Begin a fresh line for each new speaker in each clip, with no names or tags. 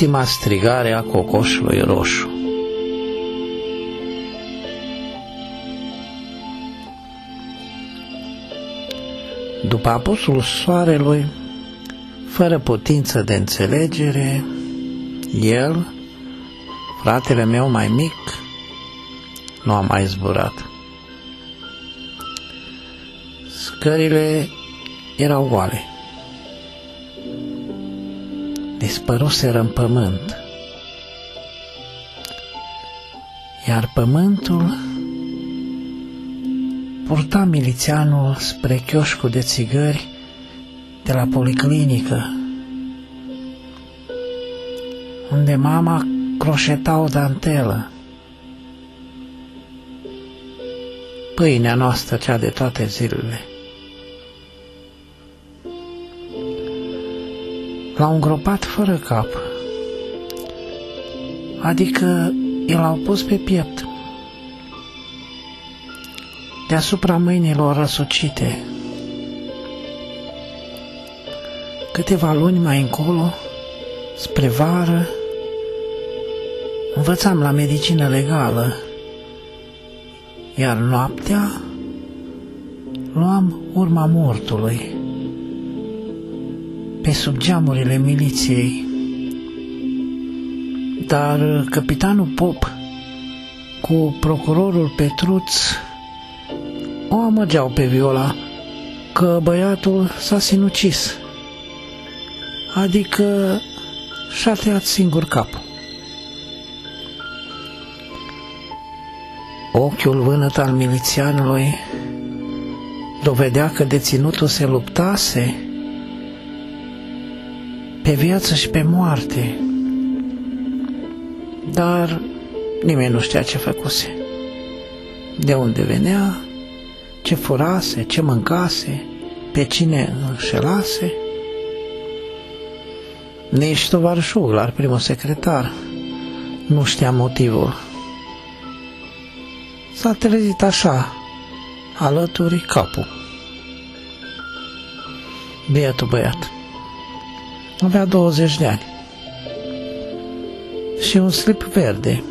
ultima strigare a cocoșului roșu. După apusul soarelui, fără putință de înțelegere, el, fratele meu mai mic, nu a mai zburat. Scările erau goale. Dispăruseră în pământ. Iar pământul purta milițianul spre chioșcul de țigări de la policlinică, unde mama croșeta o dantelă. Pâinea noastră, cea de toate zilele. L-au îngropat fără cap, adică i l-au pus pe piept. Deasupra mâinilor răsucite. Câteva luni mai încolo, spre vară, învățam la medicină legală, iar noaptea luam urma mortului pe sub geamurile miliției. Dar capitanul Pop cu procurorul Petruț o amăgeau pe Viola că băiatul s-a sinucis, adică și-a tăiat singur capul. Ochiul vânăt al milițianului dovedea că deținutul se luptase pe viață și pe moarte, dar nimeni nu știa ce făcuse, de unde venea ce furase, ce mâncase, pe cine înșelase. Nici tovarășul, la primul secretar, nu știa motivul. S-a trezit așa, alături capul. Bietul băiat. Avea 20 de ani. Și un slip verde.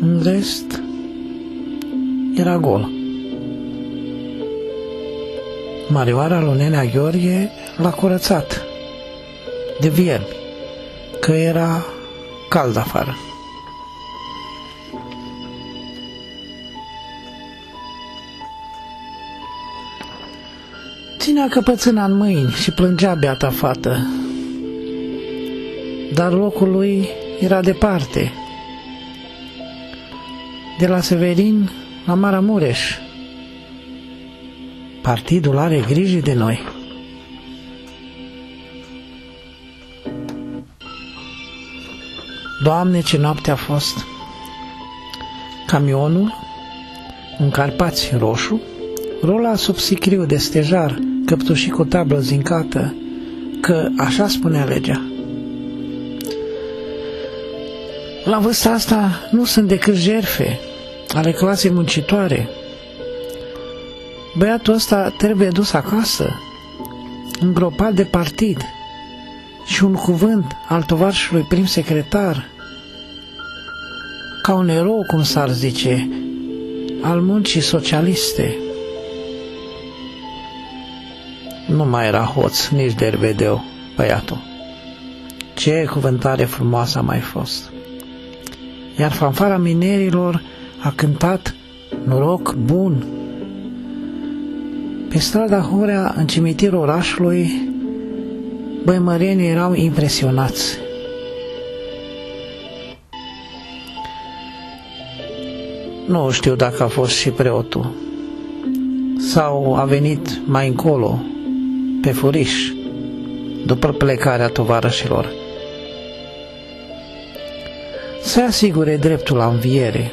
În rest, era gol. Marioara lui Nenea Gheorghe l-a curățat de viermi, că era cald afară. Ținea căpățâna în mâini și plângea beata fată, dar locul lui era departe, de la Severin la Maramureș, Partidul are grijă de noi. Doamne, ce noapte a fost! Camionul, în Carpați roșu, rola sub sicriu de stejar, căptușit cu tablă zincată, că așa spunea legea. La vârsta asta nu sunt decât jerfe ale clasei muncitoare, Băiatul ăsta trebuie dus acasă, îngropat de partid și un cuvânt al tovarșului prim secretar, ca un erou, cum s-ar zice, al muncii socialiste. Nu mai era hoț, nici dervedeu, băiatul. Ce cuvântare frumoasă a mai fost! Iar fanfara minerilor a cântat noroc bun pe strada Horea, în cimitirul orașului, băimărenii erau impresionați. Nu știu dacă a fost și preotul sau a venit mai încolo, pe furiș, după plecarea tovarășilor. Să asigure dreptul la înviere.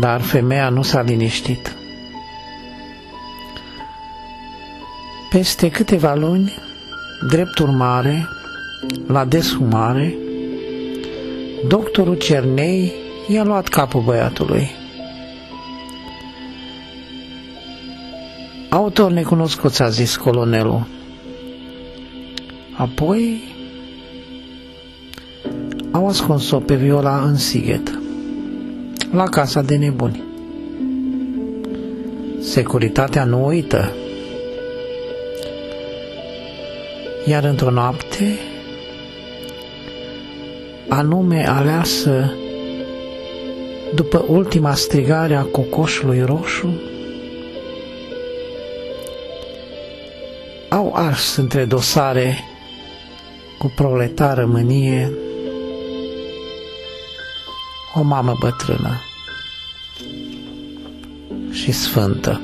Dar femeia nu s-a liniștit. Peste câteva luni, drept urmare, la deshumare, doctorul Cernei i-a luat capul băiatului. Autor necunoscut, a zis colonelul. Apoi au ascuns-o pe Viola în Sighet, la casa de nebuni. Securitatea nu uită. Iar într-o noapte, anume aleasă după ultima strigare a cocoșului roșu, au ars între dosare cu proletară mânie o mamă bătrână și sfântă.